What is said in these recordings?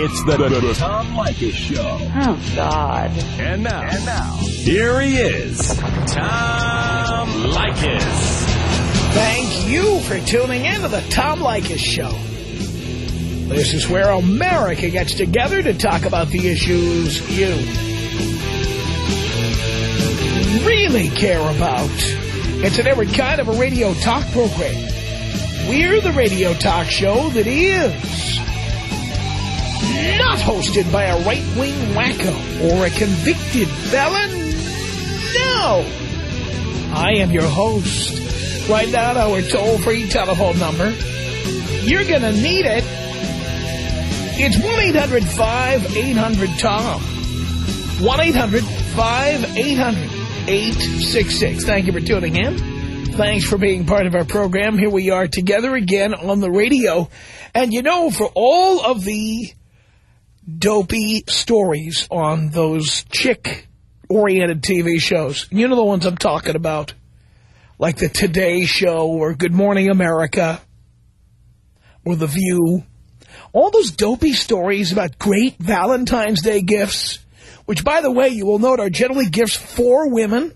It's the, the, the Tom Leykis Show. Oh, God. And now, and now, here he is, Tom Leykis. Thank you for tuning in to the Tom Leykis Show. This is where America gets together to talk about the issues you really care about. It's an every kind of a radio talk program. We're the radio talk show that is not hosted by a right-wing wacko or a convicted felon. No! I am your host. Write down our toll-free telephone number. You're going to need it. It's 1-800-5800-TOM. 1-800-5800-866. Thank you for tuning in. Thanks for being part of our program. Here we are together again on the radio. And you know, for all of the dopey stories on those chick-oriented TV shows, you know the ones I'm talking about, like the Today Show or Good Morning America or The View, all those dopey stories about great Valentine's Day gifts, which, by the way, you will note are generally gifts for women,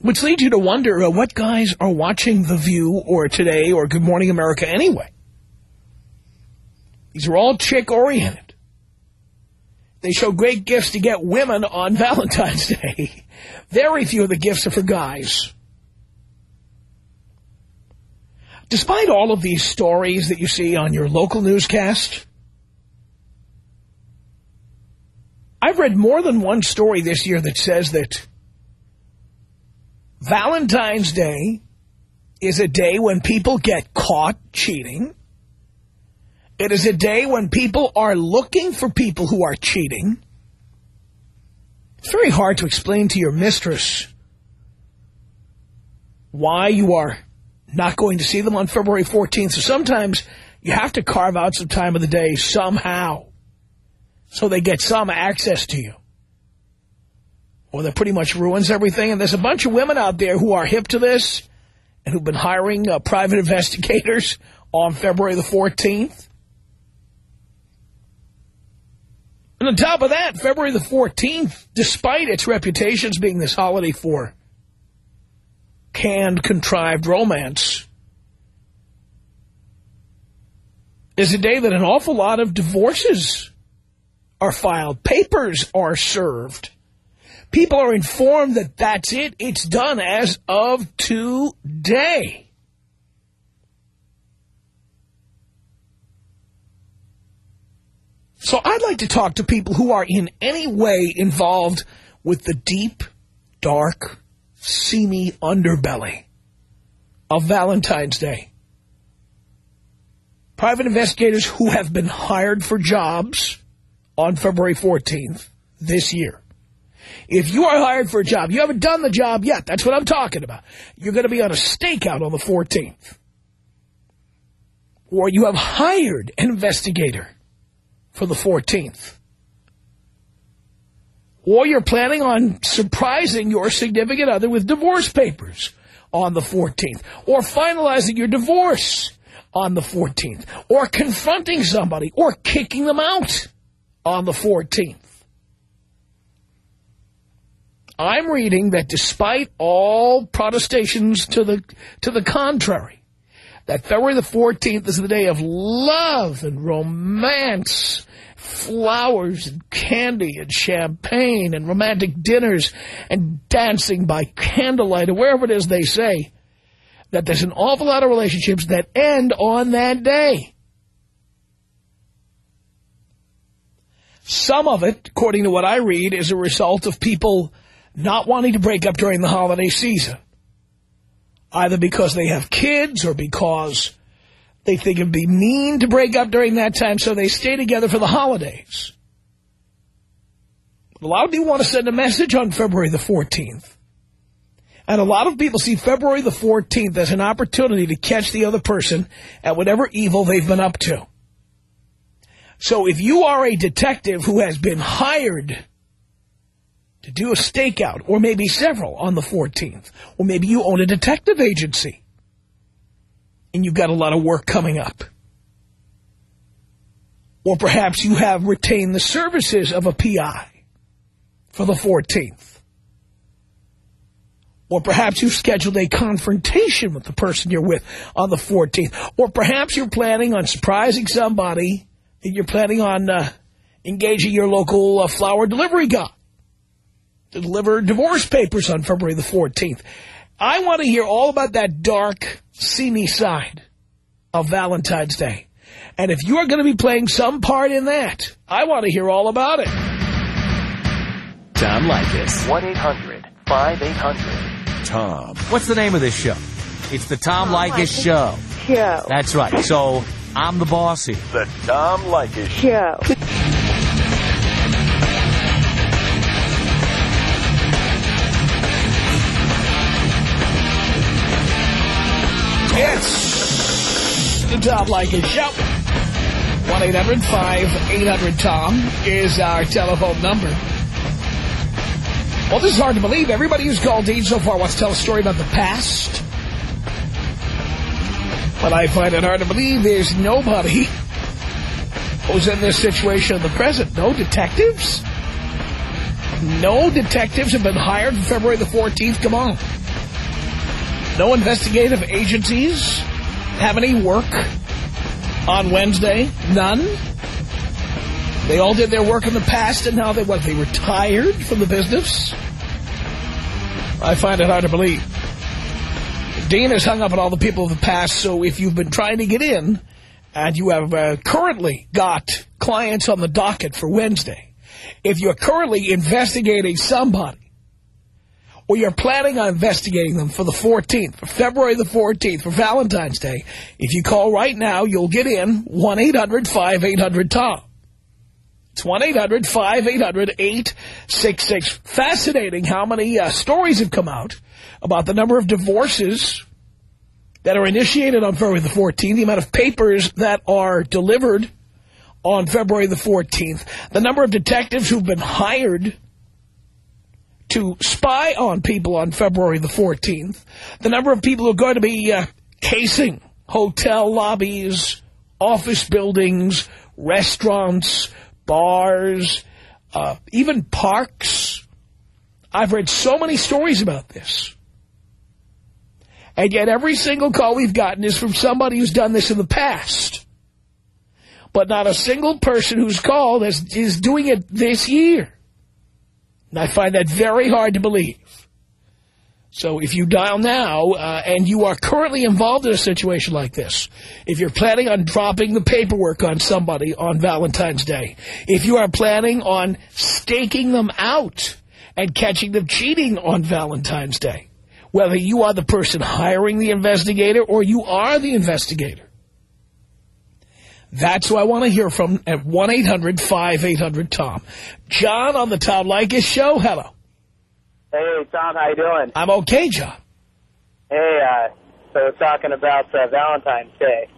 which leads you to wonder uh, what guys are watching The View or Today or Good Morning America anyway. These are all chick-oriented. They show great gifts to get women on Valentine's Day. Very few of the gifts are for guys. Despite all of these stories that you see on your local newscast, I've read more than one story this year that says that Valentine's Day is a day when people get caught cheating. It is a day when people are looking for people who are cheating. It's very hard to explain to your mistress why you are not going to see them on February 14th. So sometimes you have to carve out some time of the day somehow so they get some access to you. Or that pretty much ruins everything. And there's a bunch of women out there who are hip to this and who've been hiring uh, private investigators on February the 14th. And on top of that, February the 14th, despite its reputation as being this holiday for canned, contrived romance, is a day that an awful lot of divorces are filed. Papers are served. People are informed that that's it. It's done as of today. So I'd like to talk to people who are in any way involved with the deep, dark, seamy underbelly of Valentine's Day. Private investigators who have been hired for jobs on February 14th this year. If you are hired for a job, you haven't done the job yet. That's what I'm talking about. You're going to be on a stakeout on the 14th. Or you have hired an investigator for the 14th. Or you're planning on surprising your significant other with divorce papers on the 14th. Or finalizing your divorce on the 14th. Or confronting somebody. Or kicking them out on the 14th. I'm reading that despite all protestations to the to the contrary, that February the 14th is the day of love and romance flowers and candy and champagne and romantic dinners and dancing by candlelight or wherever it is they say, that there's an awful lot of relationships that end on that day. Some of it, according to what I read, is a result of people not wanting to break up during the holiday season. Either because they have kids or because they think it'd be mean to break up during that time, so they stay together for the holidays. A lot of people want to send a message on February the 14th. And a lot of people see February the 14th as an opportunity to catch the other person at whatever evil they've been up to. So if you are a detective who has been hired to do a stakeout, or maybe several on the 14th, or maybe you own a detective agency, and you've got a lot of work coming up. Or perhaps you have retained the services of a PI for the 14th. Or perhaps you've scheduled a confrontation with the person you're with on the 14th. Or perhaps you're planning on surprising somebody. That you're planning on uh, engaging your local uh, flower delivery guy deliver divorce papers on February the 14th. I want to hear all about that dark, seamy side of Valentine's Day. And if you are going to be playing some part in that, I want to hear all about it. Tom Leykis. 1-800-5800-TOM. What's the name of this show? It's the Tom, Tom Leykis Show. Show. That's right. So I'm the boss here. The Tom Leykis Show. It's the Tom Leykis Show. 1-800-5800-TOM is our telephone number. Well, this is hard to believe. Everybody who's called Dean so far wants to tell a story about the past. But I find it hard to believe there's nobody who's in this situation in the present. No detectives? No detectives have been hired for February the 14th. Come on. No investigative agencies have any work on Wednesday. None. They all did their work in the past, and now they, what, they retired from the business? I find it hard to believe. Dean has hung up on all the people of the past, so if you've been trying to get in, and you have uh, currently got clients on the docket for Wednesday, if you're currently investigating somebody, or you're planning on investigating them for the 14th, for February the 14th, for Valentine's Day, if you call right now, you'll get in 1-800-5800-TOM. It's 1-800-5800-866. Fascinating how many uh, stories have come out about the number of divorces that are initiated on February the 14th, the amount of papers that are delivered on February the 14th, the number of detectives who've been hired to spy on people on February the 14th, the number of people who are going to be uh, casing hotel lobbies, office buildings, restaurants, bars, uh, even parks. I've read so many stories about this. And yet every single call we've gotten is from somebody who's done this in the past. But not a single person who's called is, is doing it this year. And I find that very hard to believe. So if you dial now uh, and you are currently involved in a situation like this, if you're planning on dropping the paperwork on somebody on Valentine's Day, if you are planning on staking them out and catching them cheating on Valentine's Day, whether you are the person hiring the investigator or you are the investigator, that's who I want to hear from at 1-800-5800-TOM. John on the Tom Leykis Show. Hello. Hey, Tom, how you doing? I'm okay, John. Hey, uh, so we're talking about uh, Valentine's Day.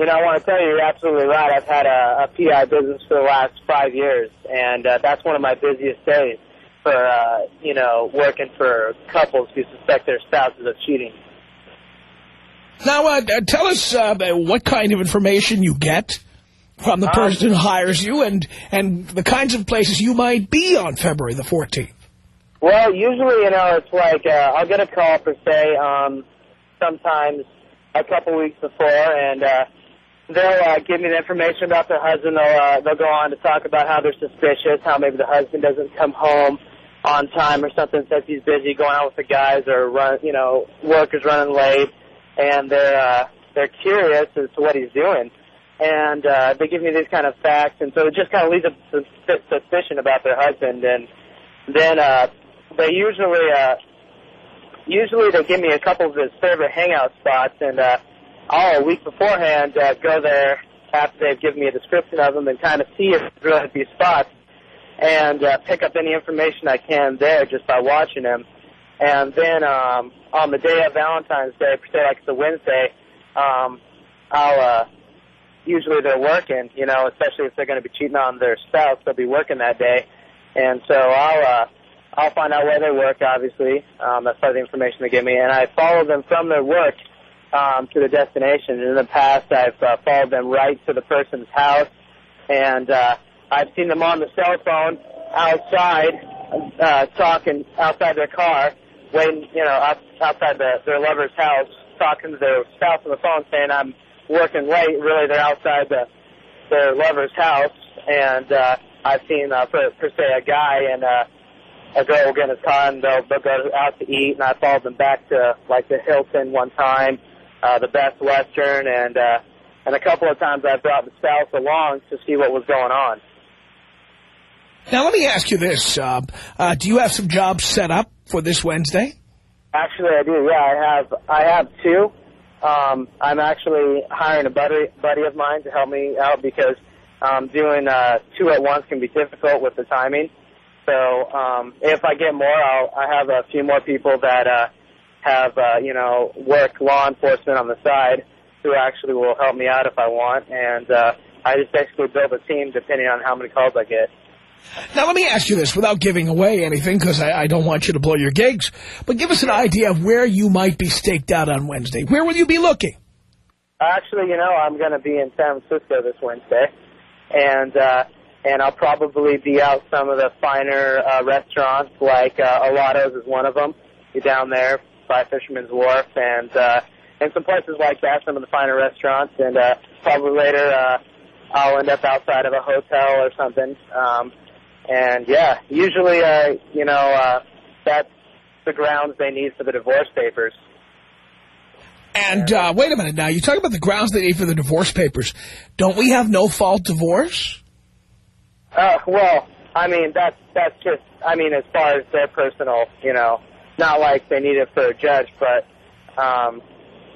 You know, I want to tell you, you're absolutely right. I've had a, a PI business for the last five years, and uh, that's one of my busiest days for, uh, you know, working for couples who suspect their spouses of cheating. Now, uh, tell us uh, what kind of information you get from the person who hires you and, and the kinds of places you might be on February the 14th. Well, usually, you know, it's like uh, I'll get a call per se, um, sometimes a couple weeks before, and uh, they'll uh, give me the information about their husband. They'll uh, they'll go on to talk about how they're suspicious, how maybe the husband doesn't come home on time or something, says he's busy going out with the guys or run, you know, work is running late, and they're uh, they're curious as to what he's doing. And uh, they give me these kind of facts, and so it just kind of leads up to suspicion about their husband. And then uh, they usually uh, usually they give me a couple of his favorite hangout spots, and uh, I'll a week beforehand uh, go there after they've given me a description of them and kind of see if really at these spots and uh, pick up any information I can there just by watching them. And then um, on the day of Valentine's Day, se, like it's a Wednesday, um, I'll uh, usually they're working, you know, especially if they're going to be cheating on their spouse, they'll be working that day, and so I'll. Uh, I'll find out where they work, obviously. Um, that's part of the information they give me. And I follow them from their work um, to the destination. And in the past, I've uh, followed them right to the person's house and uh, I've seen them on the cell phone outside, uh, talking outside their car, waiting, you know, out, outside the, their lover's house, talking to their spouse on the phone, saying I'm working late. Really, they're outside the their lover's house, and uh, I've seen uh, per, per se a guy and uh, a girl will get in his car and they'll, they'll go out to eat, and I followed them back to like the Hilton one time, uh, the Best Western, and uh, and a couple of times I brought the spouse along to see what was going on. Now, let me ask you this. Uh, uh, do you have some jobs set up for this Wednesday? Actually, I do. Yeah, I have. I have two. Um, I'm actually hiring a buddy buddy of mine to help me out because um, doing uh, two at once can be difficult with the timing. So um, if I get more, I'll I have a few more people that uh, have uh, you know work law enforcement on the side who actually will help me out if I want, and uh, I just basically build a team depending on how many calls I get. Now, let me ask you this without giving away anything, because I, I don't want you to blow your gigs, but give us an idea of where you might be staked out on Wednesday. Where will you be looking? Actually, you know, I'm going to be in San Francisco this Wednesday, and uh, and I'll probably be out some of the finer uh, restaurants, like uh, Alioto's is one of them. You're down there by Fisherman's Wharf, and uh, and some places like that, some of the finer restaurants, and uh, probably later uh, I'll end up outside of a hotel or something. Um, and yeah, usually, uh, you know, uh, that's the grounds they need for the divorce papers. And uh, wait a minute now. You talk about the grounds they need for the divorce papers. Don't we have no-fault divorce? Uh, well, I mean, that's, that's just, I mean, as far as their personal, you know, not like they need it for a judge, but um,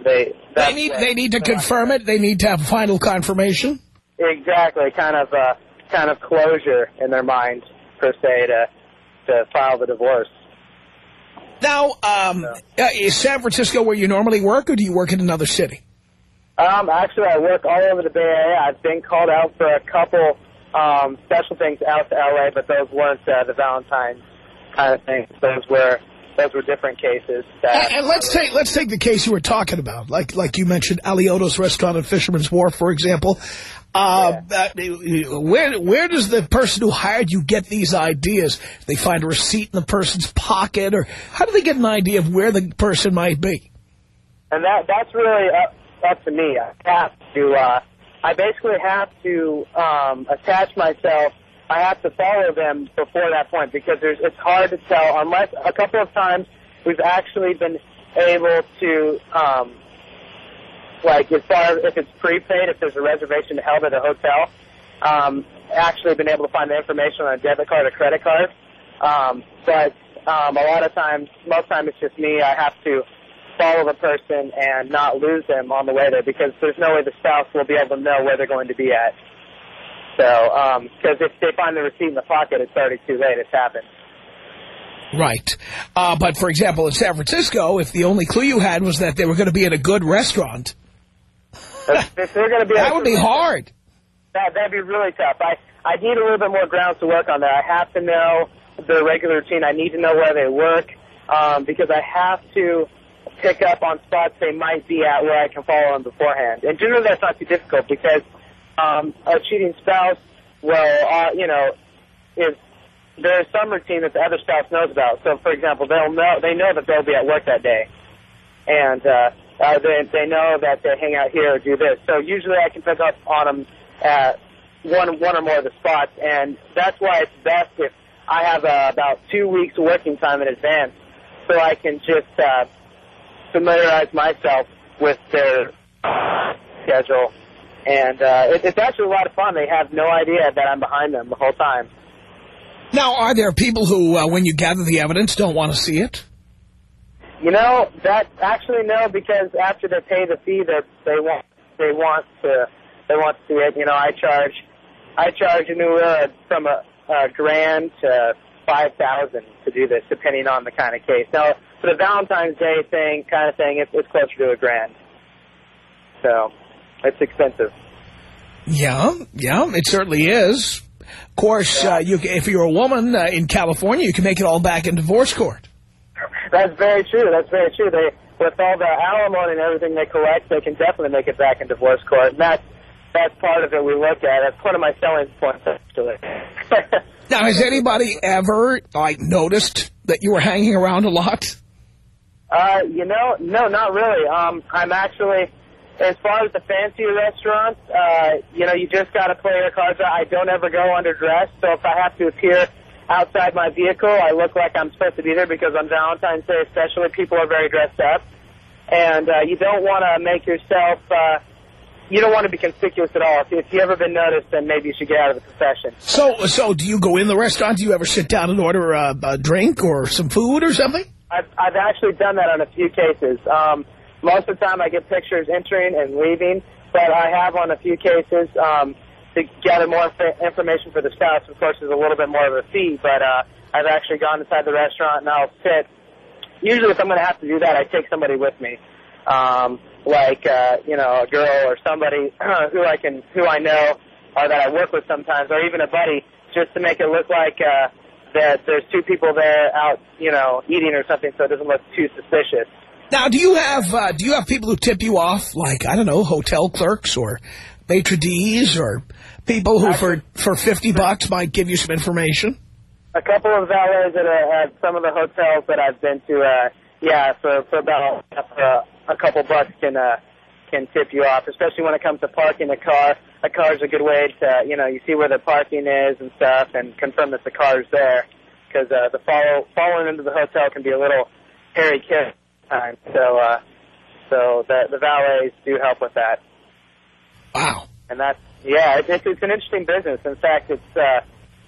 they... They need, they need to confirm it? They need to have final confirmation? Exactly, kind of uh, kind of closure in their mind, per se, to, to file the divorce. Now, um, uh, is San Francisco where you normally work, or do you work in another city? Um, actually, I work all over the Bay Area. I've been called out for a couple um, special things out to L.A., but those weren't uh, the Valentine's kind of things. Those were those were different cases. And, and let's take let's take the case you were talking about, like like you mentioned, Alioto's restaurant at Fisherman's Wharf, for example. Uh, yeah. uh, where where does the person who hired you get these ideas? They find a receipt in the person's pocket, or how do they get an idea of where the person might be? And that that's really up, up to me. I have to. Uh, I basically have to um, attach myself. I have to follow them before that point because there's it's hard to tell unless a couple of times we've actually been able to um, like as far as if it's prepaid, if there's a reservation held at a hotel, um, actually been able to find the information on a debit card or credit card. Um, but um, a lot of times, most times it's just me. I have to follow the person and not lose them on the way there because there's no way the spouse will be able to know where they're going to be at. So, because um, if they find the receipt in the pocket, it's already too late. It's happened. Right. Uh, but, for example, in San Francisco, if the only clue you had was that they were going to be at a good restaurant, if they're going to be that would be hard. That that'd be really tough. I I need a little bit more grounds to work on that. I have to know their regular routine. I need to know where they work um, because I have to pick up on spots they might be at where I can follow them beforehand. And generally, that's not too difficult because um, a cheating spouse will, uh, you know, if there's some routine that the other spouse knows about. So, for example, they'll know they know that they'll be at work that day, and uh, uh, they they know that they hang out here or do this. So usually I can pick up on them at one one or more of the spots, and that's why it's best if I have uh, about two weeks working time in advance, so I can just uh, familiarize myself with their schedule. And uh, it, it's actually a lot of fun. They have no idea that I'm behind them the whole time. Now, are there people who, uh, when you gather the evidence, don't want to see it? You know, that actually no, because after they pay the fee, they they want they want to they want to see it. You know, I charge I charge anywhere from a, a grand to five thousand to do this, depending on the kind of case. Now, for the Valentine's Day thing, kind of thing, it's, it's closer to a grand. So, it's expensive. Yeah, yeah, it certainly is. Of course, yeah. uh, you, if you're a woman uh, in California, you can make it all back in divorce court. That's very true. That's very true. They, with all the alimony and everything they collect, they can definitely make it back in divorce court. And that's that's part of it we look at. That's one of my selling points, actually. now, has anybody ever, like, noticed that you were hanging around a lot? Uh, you know, no, not really. Um, I'm actually, as far as the fancier restaurants, uh, you know, you just got to play your cards out. I don't ever go underdressed, so if I have to appear outside my vehicle, I look like I'm supposed to be there because on Valentine's Day especially, people are very dressed up. And uh, you don't want to make yourself, uh, you don't want to be conspicuous at all. If, if you've ever been noticed, then maybe you should get out of the profession. So, so do you go in the restaurant? Do you ever sit down and order a, a drink or some food or something? I've, I've actually done that on a few cases. Um, most of the time I get pictures entering and leaving, but I have on a few cases um, to gather more information for the spouse. Of course, there's a little bit more of a fee, but uh, I've actually gone inside the restaurant and I'll sit. Usually if I'm going to have to do that, I take somebody with me. Um, like, uh, you know, a girl or somebody who I can, who I know or that I work with sometimes, or even a buddy, just to make it look like uh, that there's two people there out, you know, eating or something, so it doesn't look too suspicious. Now, do you have uh, do you have people who tip you off, like I don't know, hotel clerks or maitre d's, or people who for for fifty bucks might give you some information? A couple of valets at, a, at some of the hotels that I've been to, uh, yeah, for for about uh, a couple bucks can uh, can tip you off, especially when it comes to parking a car. A car is a good way to, you know, you see where the parking is and stuff and confirm that the car is there. Because uh, the follow, following into the hotel can be a little hairy kiss time. So, uh, so the, the valets do help with that. Wow. And that's, yeah, it's, it's an interesting business. In fact, it's, uh,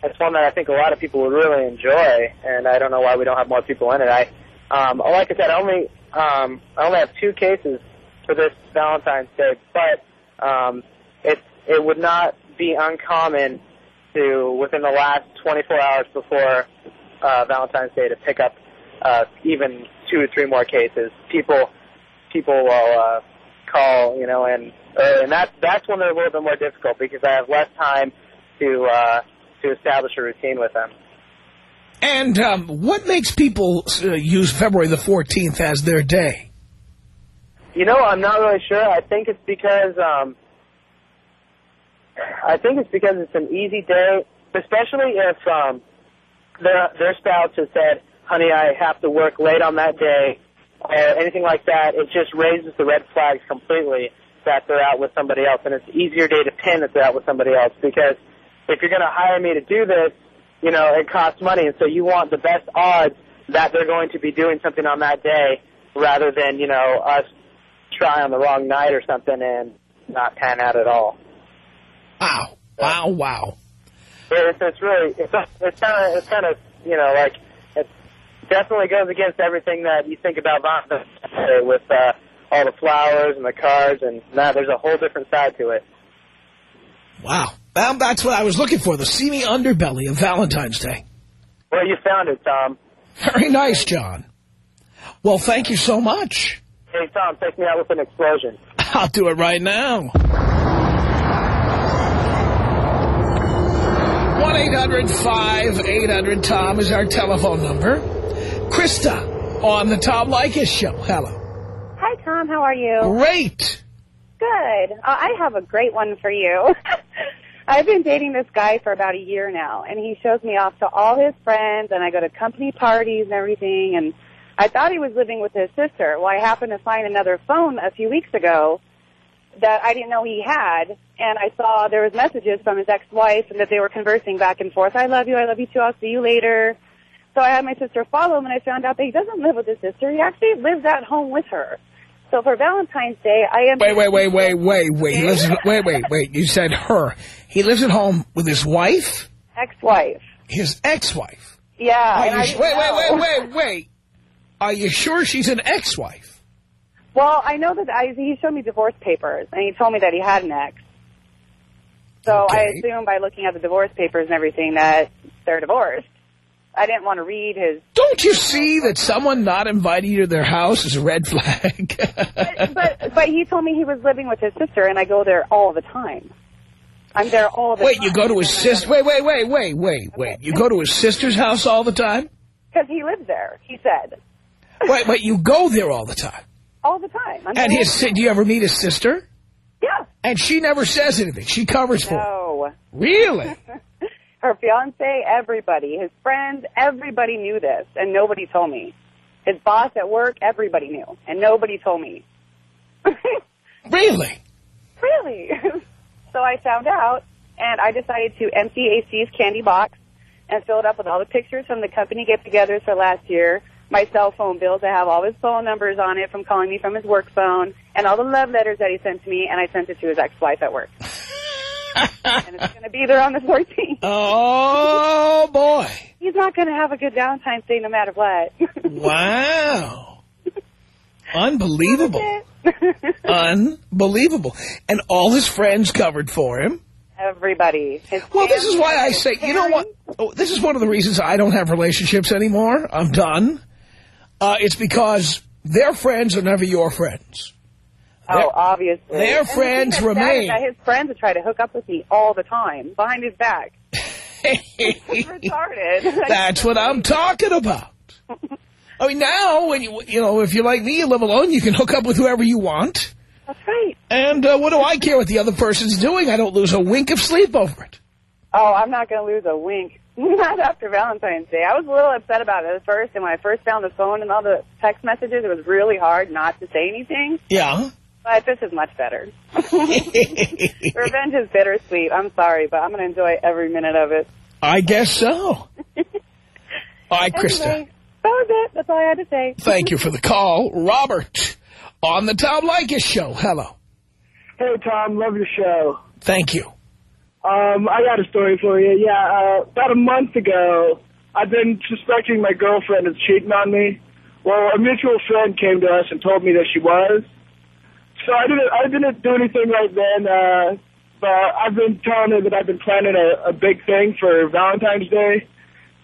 it's one that I think a lot of people would really enjoy, and I don't know why we don't have more people in it. I, um, like I said, I only, um, I only have two cases for this Valentine's Day, but um, it it would not be uncommon to within the last 24 hours before uh, Valentine's Day to pick up uh, even two or three more cases. People people will uh, call, you know, and uh, and that that's when they're a little bit more difficult because I have less time to uh, to establish a routine with them. And um, what makes people uh, use February the 14th as their day? You know, I'm not really sure. I think it's because um, I think it's because it's an easy day, especially if um, their their spouse has said, "Honey, I have to work late on that day," or anything like that. It just raises the red flags completely that they're out with somebody else, and it's an easier day to pin that they're out with somebody else because if you're going to hire me to do this, you know, it costs money, and so you want the best odds that they're going to be doing something on that day rather than, you know, us try on the wrong night or something and not pan out at all. Wow. Wow, wow. It's, it's really, it's, it's kind of, it's kind of, you know, like, definitely goes against everything that you think about Valentine's Day with uh, all the flowers and the cards, and now there's a whole different side to it. Wow. Well, that's what I was looking for, the seamy underbelly of Valentine's Day. Well, you found it, Tom. Very nice, John. Well, thank you so much. Hey, Tom, take me out with an explosion. I'll do it right now. 1-800-5800-TOM is our telephone number. Krista on the Tom Leykis Show. Hello. Hi, Tom. How are you? Great. Good. Uh, I have a great one for you. I've been dating this guy for about a year now, and he shows me off to all his friends, and I go to company parties and everything, and I thought he was living with his sister. Well, I happened to find another phone a few weeks ago that I didn't know he had, and I saw there was messages from his ex-wife and that they were conversing back and forth. I love you, I love you too, I'll see you later. So I had my sister follow him, and I found out that he doesn't live with his sister. He actually lives at home with her. So for Valentine's Day, I am... Wait, wait, wait, wait, wait, wait. He lives wait, wait, wait. You said her. He lives at home with his wife? Ex-wife. His ex-wife? Yeah. Wait, wait, wait, wait, wait. Are you sure she's an ex-wife? Well, I know that I, he showed me divorce papers, and he told me that he had an ex. So okay. I assume by looking at the divorce papers and everything that they're divorced. I didn't want to read his... Don't you see that someone not inviting you to their house is a red flag? but, but, but he told me he was living with his sister, and I go there all the time. I'm there all the wait, time. Wait, you go to his sister... Wait, wait, wait, wait, wait, wait. You go to his sister's house all the time? Because he lives there, he said. Wait, wait, you go there all the time? All the time. I'm and his, do you ever meet his sister? Yeah. And she never says anything. She covers for him. No. Really? Her fiance, everybody, his friends, everybody knew this, and nobody told me. His boss at work, everybody knew, and nobody told me. Really? really? so I found out, and I decided to empty AC's candy box and fill it up with all the pictures from the company get-togethers for last year, my cell phone bill I have all his phone numbers on it from calling me from his work phone, and all the love letters that he sent to me, and I sent it to his ex-wife at work. And it's going to be there on the 14th. Oh, boy. He's not going to have a good Valentine's Day no matter what. Wow. Unbelievable. Unbelievable. And all his friends covered for him. Everybody. His Well, this is why I say, you know what? Oh, this is one of the reasons I don't have relationships anymore. I'm done. Uh, it's because their friends are never your friends. Oh, obviously. their And friends thing that's sad remain. His friends would try to hook up with me all the time, behind his back. Retarded. That's what I'm talking about. I mean, now, when you, you know, if you're like me, you live alone, you can hook up with whoever you want. That's right. And uh, what do I care what the other person's doing? I don't lose a wink of sleep over it. Oh, I'm not going to lose a wink. Not after Valentine's Day. I was a little upset about it at first, and when I first found the phone and all the text messages, it was really hard not to say anything. Yeah. But this is much better. Revenge is bittersweet. I'm sorry, but I'm going to enjoy every minute of it. I guess so. All right, Krista. Anyway, that was it. That's all I had to say. Thank you for the call. Robert, on the Tom Leykis show. Hello. Hey, Tom. Love your show. Thank you. Um, I got a story for you. Yeah, uh, about a month ago, I've been suspecting my girlfriend is cheating on me. Well, a mutual friend came to us and told me that she was. So I didn't, I didn't do anything right then, uh, but I've been telling her that I've been planning a, a big thing for Valentine's Day.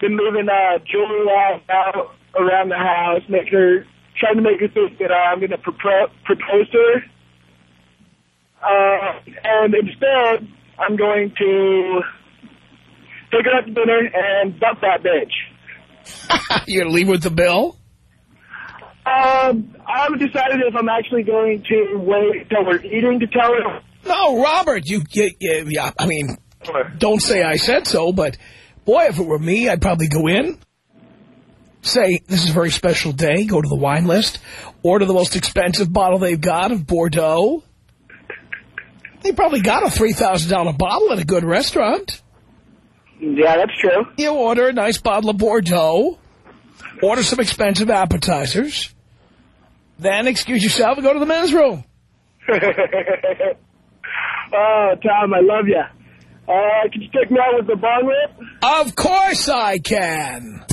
Been leaving uh, jewelry out, around the house, making her, trying to make her think that uh, I'm going to propo- propose to her. Uh, and instead, I'm going to take her out to dinner and dump that bitch. you going to leave with the bill? Um, I haven't decided if I'm actually going to wait until we're eating to tell her. No, Robert, you, you, you yeah, I mean, don't say I said so, but boy, if it were me, I'd probably go in, say, this is a very special day, go to the wine list, order the most expensive bottle they've got of Bordeaux. They probably got a $3,000 bottle at a good restaurant. Yeah, that's true. You order a nice bottle of Bordeaux, order some expensive appetizers, then excuse yourself and go to the men's room. oh, Tom, I love you. Uh, can you take me out with the bong rip? Of course I can.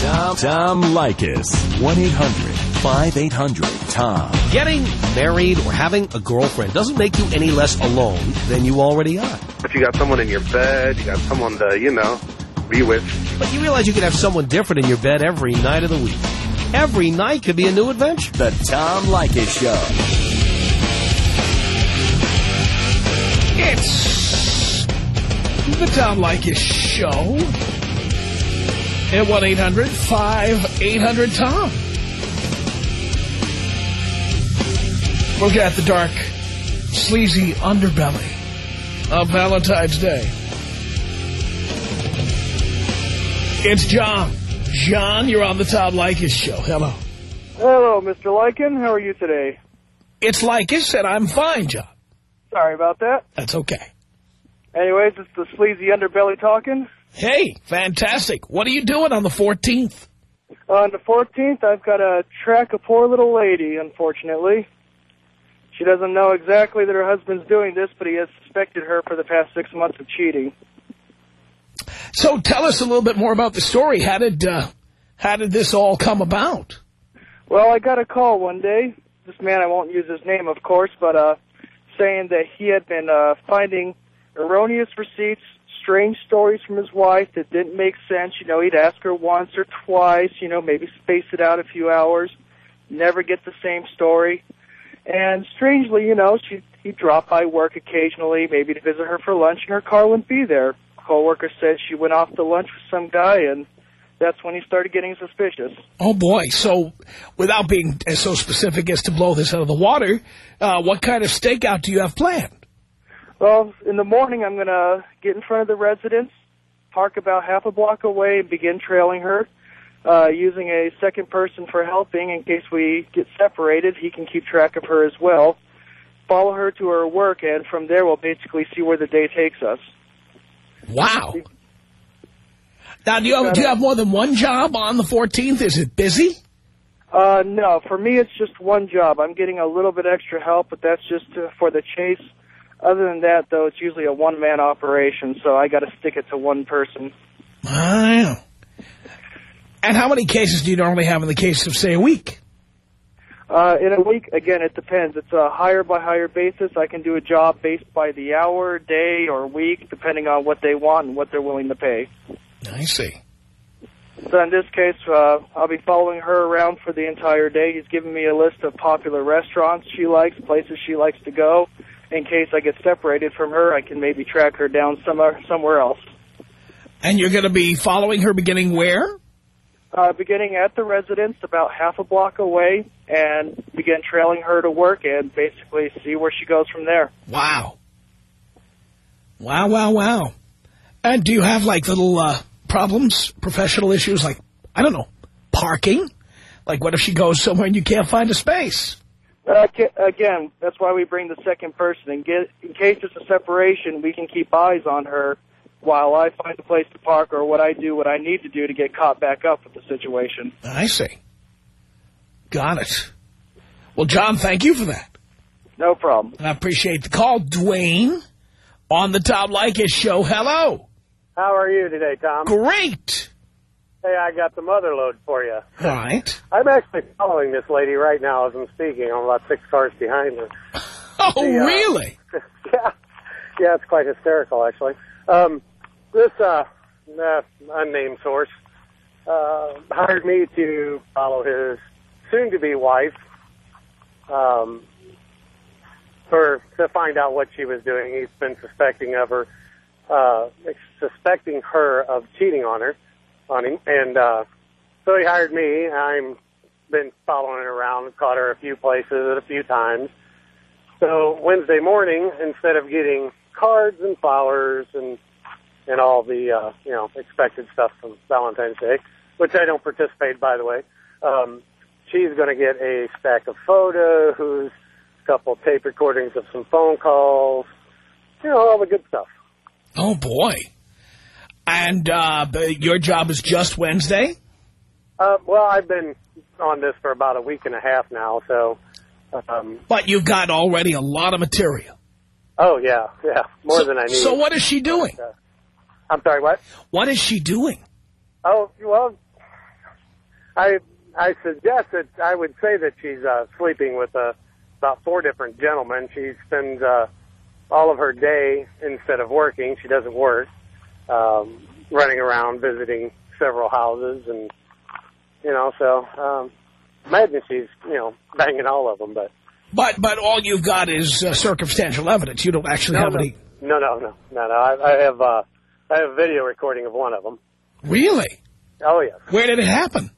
Tom, Tom Leykis. 1-800-5800-TOM. Getting married or having a girlfriend doesn't make you any less alone than you already are. If you got someone in your bed, you got someone to, you know, be with. But you realize you could have someone different in your bed every night of the week. Every night could be a new adventure. The Tom Leykis Show. It's the Tom Leykis Show at 1-800-5800-TOM. Looking at the dark, sleazy underbelly of Valentine's Day. It's John. John, you're on the Tom Leykis Show. Hello. Hello, Mr. Lycan. How are you today? It's Leykis, and I'm fine, John. Sorry about that. That's okay. Anyways, it's the sleazy underbelly talking. Hey, fantastic. What are you doing on the 14th? On the 14th, I've got to track a poor little lady, unfortunately. She doesn't know exactly that her husband's doing this, but he has suspected her for the past six months of cheating. So tell us a little bit more about the story. How did uh, how did this all come about? Well, I got a call one day. This man, I won't use his name, of course, but uh, saying that he had been uh, finding erroneous receipts, strange stories from his wife that didn't make sense. You know, he'd ask her once or twice, you know, maybe space it out a few hours, never get the same story. And strangely, you know, she he'd drop by work occasionally, maybe to visit her for lunch, and her car wouldn't be there. A coworker said she went off to lunch with some guy, and that's when he started getting suspicious. Oh, boy. So without being so specific as to blow this out of the water, uh, what kind of stakeout do you have planned? Well, in the morning, I'm going to get in front of the residence, park about half a block away, and begin trailing her. Uh, using a second person for helping in case we get separated. He can keep track of her as well. Follow her to her work, and from there we'll basically see where the day takes us. Wow. Now, do you have, do you have more than one job on the 14th? Is it busy? Uh, no, for me it's just one job. I'm getting a little bit extra help, but that's just uh, for the chase. Other than that, though, it's usually a one-man operation, so I got to stick it to one person. Wow. And how many cases do you normally have in the case of, say, a week? Uh, in a week, again, it depends. It's a hire by hire basis. I can do a job based by the hour, day, or week, depending on what they want and what they're willing to pay. I see. So in this case, uh, I'll be following her around for the entire day. He's giving me a list of popular restaurants she likes, places she likes to go. In case I get separated from her, I can maybe track her down somewhere, somewhere else. And you're going to be following her beginning where? Uh, beginning at the residence about half a block away and begin trailing her to work and basically see where she goes from there. Wow. Wow, wow, wow. And do you have, like, little uh, problems, professional issues, like, I don't know, parking? Like, what if she goes somewhere and you can't find a space? Uh, again, that's why we bring the second person. And get, in case it's a separation, we can keep eyes on her while I find a place to park or what I do what I need to do to get caught back up with the situation. I see. Got it. Well, John, thank you for that. No problem. I appreciate the call. Dwayne on the Tom Leykis show. Hello. How are you today, Tom? Great. Hey, I got the mother load for you. All right. I'm actually following this lady right now as I'm speaking. I'm about six cars behind her. Oh, the, uh, really? yeah. Yeah, it's quite hysterical, actually. Um, this uh, unnamed source uh, hired me to follow his soon-to-be wife um, for to find out what she was doing. He's been suspecting of her, uh, suspecting her of cheating on her, on him, and uh, so he hired me. I'm been following her around, caught her a few places a few times. So Wednesday morning, instead of getting cards and flowers and and all the uh, you know expected stuff from Valentine's Day, which I don't participate, by the way. Um, she's going to get a stack of photos, a couple tape recordings of some phone calls, you know, all the good stuff. Oh boy! And uh, your job is just Wednesday. Uh, well, I've been on this for about a week and a half now, so. Um, but you've got already a lot of material. Oh, yeah, yeah, more so, than I need. So what is she doing? Uh, I'm sorry, what? What is she doing? Oh, well, I I suggest that I would say that she's uh, sleeping with uh, about four different gentlemen. She spends uh, all of her day, instead of working, she doesn't work, um, running around visiting several houses and, you know, so um, imagine she's, you know, banging all of them, but... But but all you've got is uh, circumstantial evidence. You don't actually no, have no. any... No, no, no, no, no. I, I have... Uh, I have a video recording of one of them. Really? Oh, yes. Where did it happen?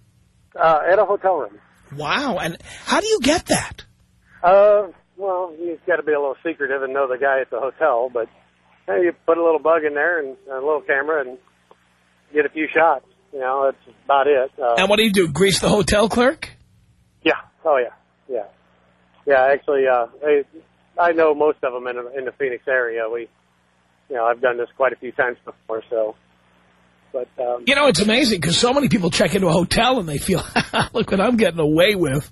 Uh, at a hotel room. Wow. And how do you get that? Uh, well, you've got to be a little secretive and know the guy at the hotel, but hey, you put a little bug in there and a little camera and get a few shots. You know, that's about it. Uh, and what do you do, grease the hotel clerk? Yeah. Oh, yeah. Yeah. Yeah, actually, uh, I, I know most of them in, in the Phoenix area. We you know, I've done this quite a few times before, so. But um, you know, it's amazing because so many people check into a hotel and they feel, look what I'm getting away with.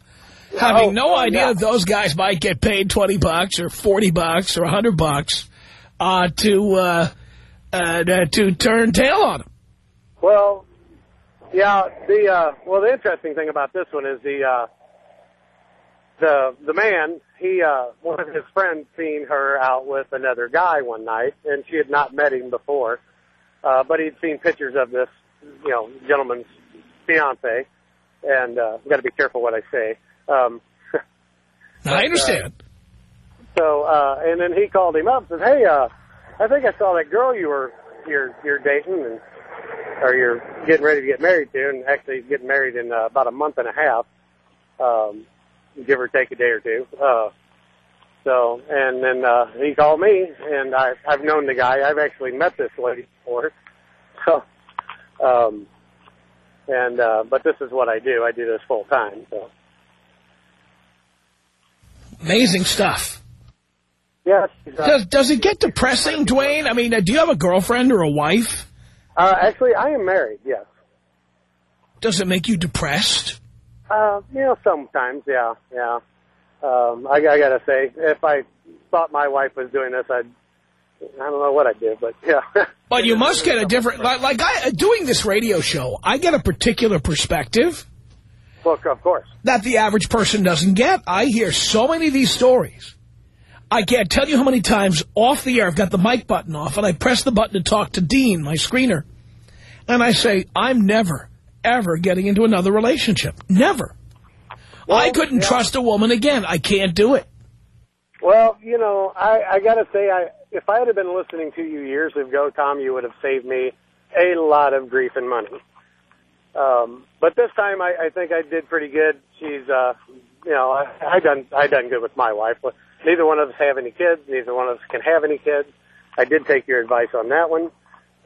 Having oh, no idea yeah. those guys might get paid 20 bucks or 40 bucks or 100 bucks uh, to uh, uh, to turn tail on them. Well, yeah. The uh, well, the interesting thing about this one is the uh, the the man. He uh, one of his friends seen her out with another guy one night, and she had not met him before, uh, but he'd seen pictures of this, you know, gentleman's fiance. And uh, got to be careful what I say. Um, I understand. Uh, so, uh, and then he called him up and said, "Hey, uh, I think I saw that girl you were you're you're dating and or you're getting ready to get married to, and actually getting married in uh, about a month and a half, um, give or take a day or two. Uh, so, and then uh, he called me, and I, I've known the guy. I've actually met this lady before. So, um, and uh, but this is what I do. I do this full time. So, Amazing stuff. yes. uh, Does, does it get depressing, Dwayne? I mean, uh, do you have a girlfriend or a wife? Uh, actually, I am married. Yes. Does it make you depressed? Uh, you know, sometimes, yeah, yeah. Um, I, I gotta say, if I thought my wife was doing this, I'd, I don't know what I'd do, but yeah. But you must get a different, like, like I, doing this radio show, I get a particular perspective well, of course. that the average person doesn't get. I hear so many of these stories. I can't tell you how many times off the air I've got the mic button off and I press the button to talk to Dean, my screener. And I say, I'm never, ever getting into another relationship. Never. I couldn't yeah. trust a woman again. I can't do it. Well, you know, I, I gotta say, I if I had been listening to you years ago, Tom, you would have saved me a lot of grief and money. Um, but this time, I, I think I did pretty good. She's, uh, you know, I, I done I done good with my wife. But neither one of us have any kids. Neither one of us can have any kids. I did take your advice on that one.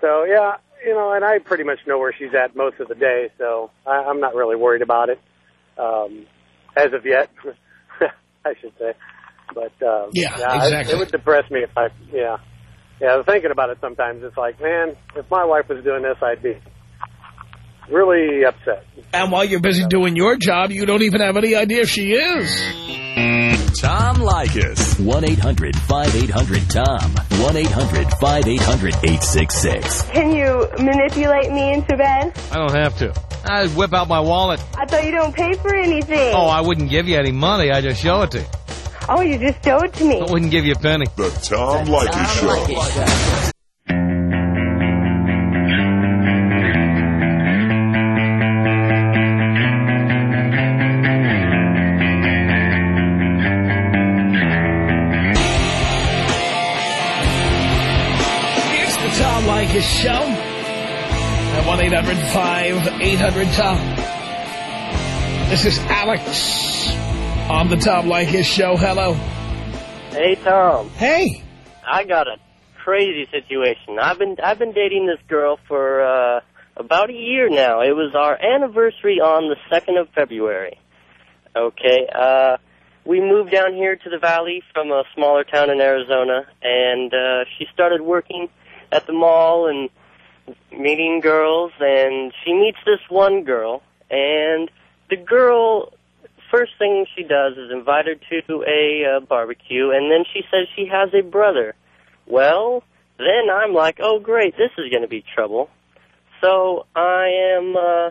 So yeah, you know, and I pretty much know where she's at most of the day. So I, I'm not really worried about it um, as of yet. I should say. But um, Yeah, I- exactly. it would depress me if I, yeah, yeah. Thinking about it sometimes, it's like, man, if my wife was doing this, I'd be really upset. And while you're busy doing your job, you don't even have any idea if she is. Tom Leykis. 1-800-5800-TOM. 1-800-5800-866. Can you manipulate me into bed? I don't have to. I whip out my wallet. I thought you don't pay for anything. Oh, I wouldn't give you any money. I just show it to you. Oh, you just show it to me. I wouldn't give you a penny. The Tom Leykis Show. It's 1-800-5800-TOM. This is Alex on the Tom Leykis Show. Hello. Hey Tom, Hey. I got a crazy situation. I've been I've been dating this girl for uh about a year now. It was our anniversary on the 2nd of February. Okay, uh we moved down here to the valley from a smaller town in Arizona and uh she started working at the mall and meeting girls and she meets this one girl and the girl first thing she does is invite her to a uh, barbecue, and then she says she has a brother. Well, then I'm like, oh great, this is going to be trouble. So I am uh,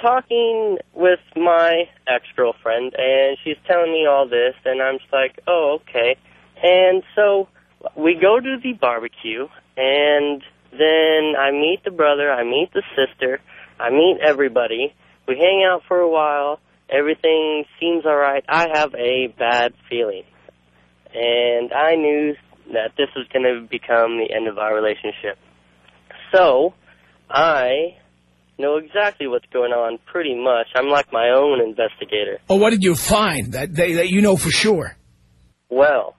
talking with my ex-girlfriend, and she's telling me all this, and I'm just like, oh okay. And so we go to the barbecue, and then I meet the brother, I meet the sister, I meet everybody. We hang out for a while. Everything seems all right. I have a bad feeling. And I knew that this was going to become the end of our relationship. So, I know exactly what's going on pretty much. I'm like my own investigator. Oh, what did you find that, they, that you know for sure? Well,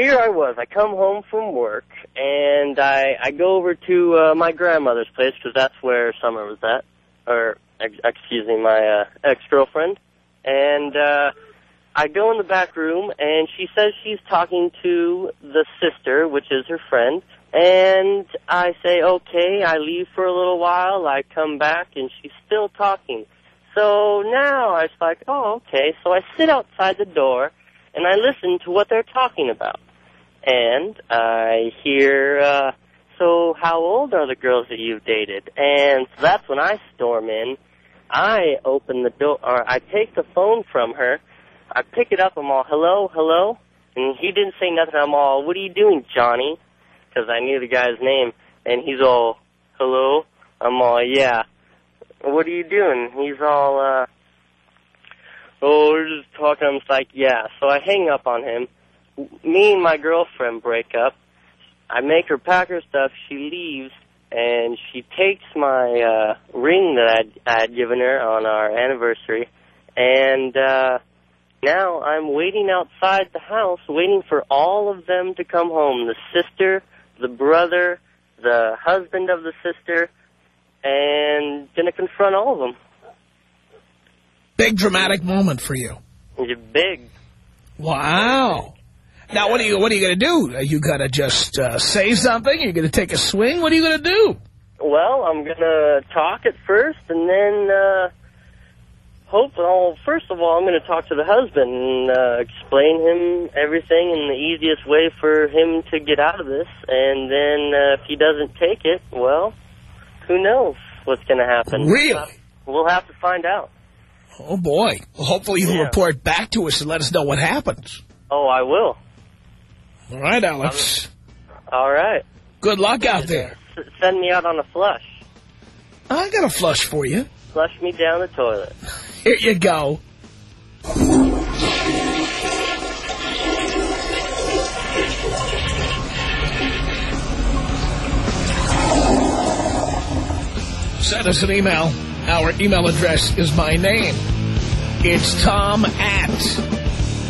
here I was. I come home from work, and I I go over to uh, my grandmother's place because that's where Summer was at, or ex- excuse me, my uh, ex-girlfriend. And uh, I go in the back room, and she says she's talking to the sister, which is her friend. And I say, okay. I leave for a little while. I come back, and she's still talking. So now I was like, oh, okay. So I sit outside the door, and I listen to what they're talking about. And I hear, uh, so how old are the girls that you've dated? And so that's when I storm in. I open the door, or I take the phone from her. I pick it up. I'm all, hello, hello. And he didn't say nothing. I'm all, what are you doing, Johnny? Because I knew the guy's name. And he's all, hello. I'm all, yeah. What are you doing? He's all, uh, oh, we're just talking. I'm like, yeah. So I hang up on him. Me and my girlfriend break up. I make her pack her stuff. She leaves, and she takes my uh, ring that I'd, I had given her on our anniversary, and uh, now I'm waiting outside the house, waiting for all of them to come home. The sister, the brother, the husband of the sister, and gonna confront all of them. Big dramatic moment for you. You're big. Wow. Now, what are you what are you going to do? Are you going to just uh, say something? Are you going to take a swing? What are you going to do? Well, I'm gonna talk at first, and then uh, hope. Well, first of all, I'm gonna talk to the husband and uh, explain him everything in the easiest way for him to get out of this. And then uh, if he doesn't take it, well, who knows what's gonna happen? Really? We'll have to find out. Oh, boy. Well, hopefully you'll Yeah. report back to us and let us know what happens. Oh, I will. All right, Alex. Um, all right. Good luck out there. S- send me out on a flush. I got a flush for you. Flush me down the toilet. Here you go. Send us an email. Our email address is my name. It's Tom at